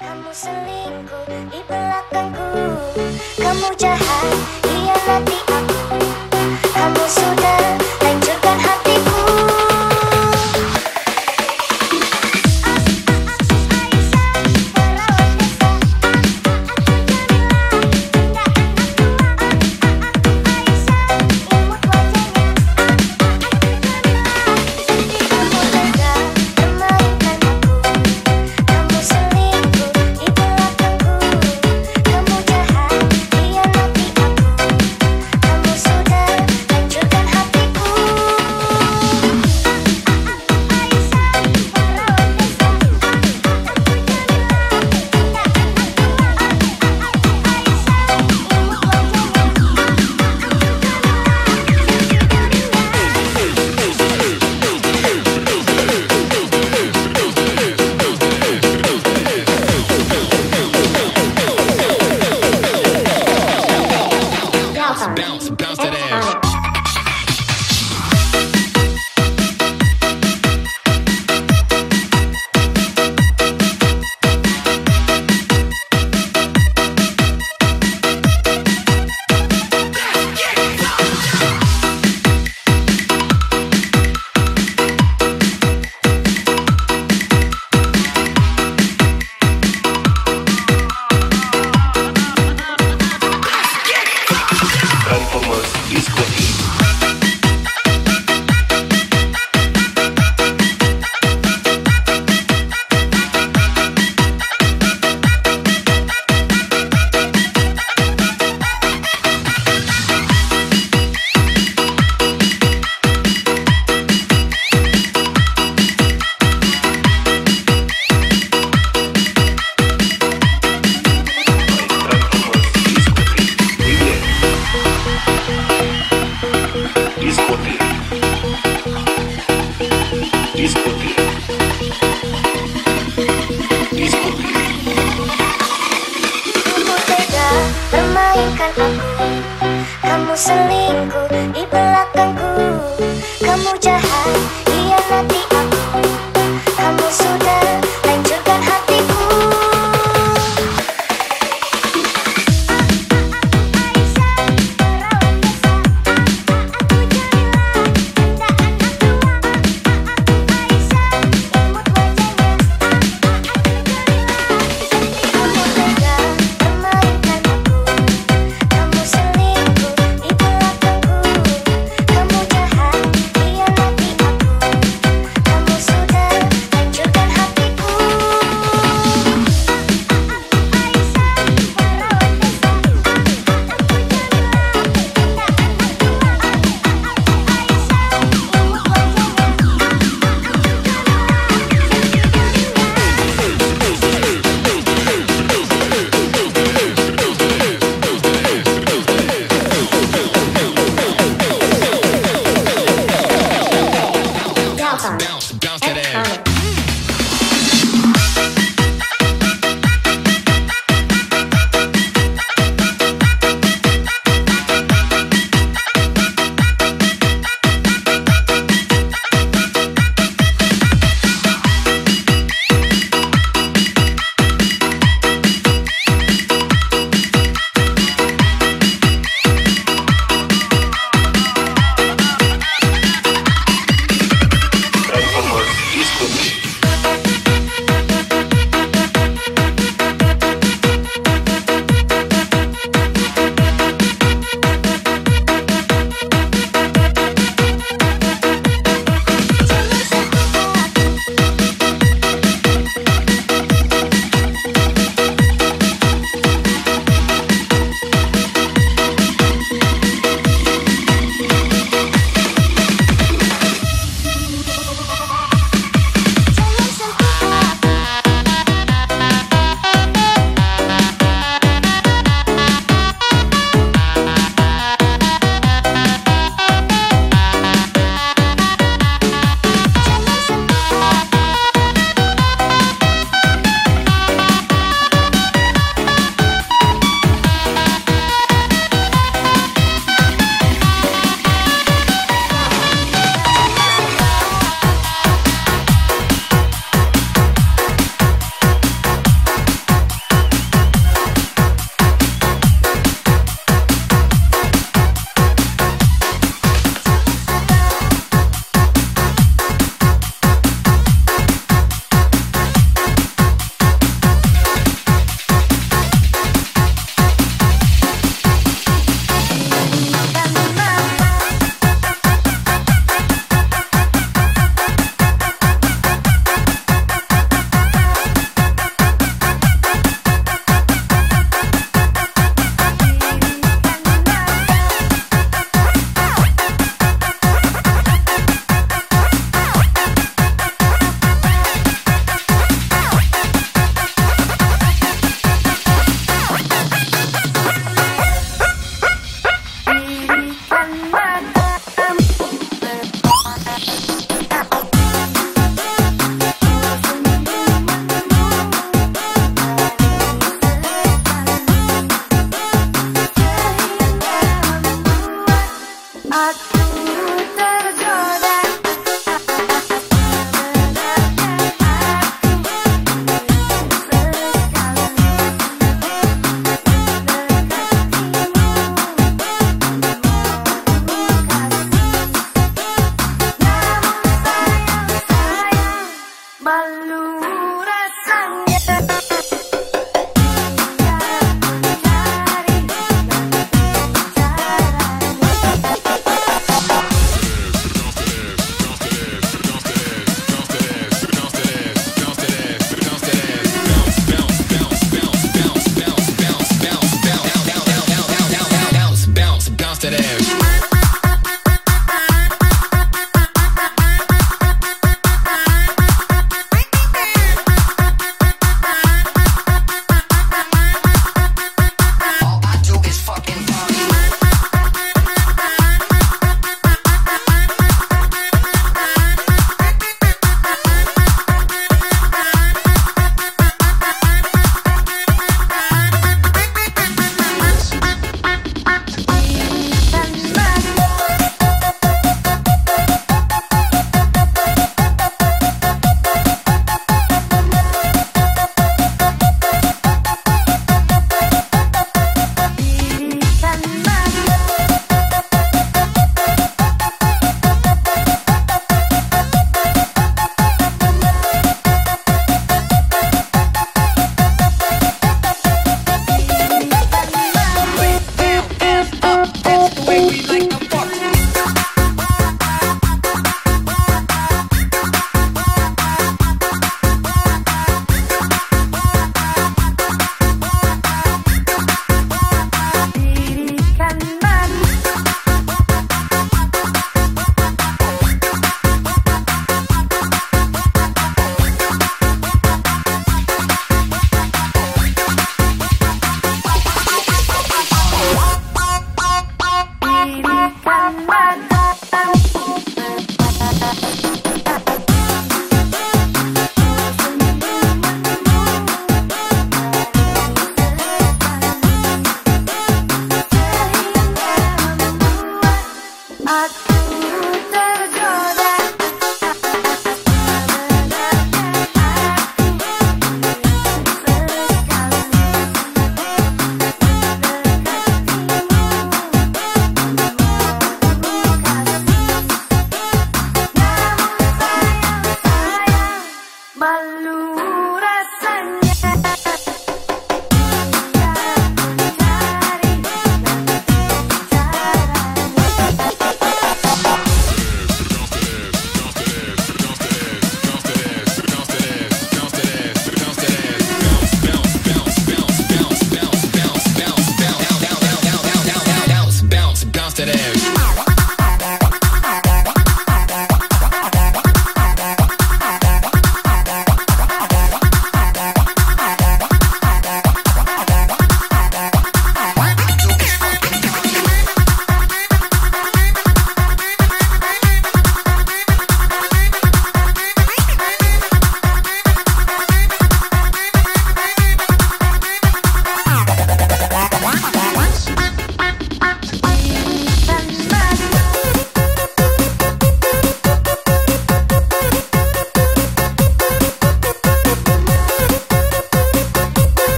Kamu selingkuh di belakangku. Kamu jahat, hianati aku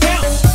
down.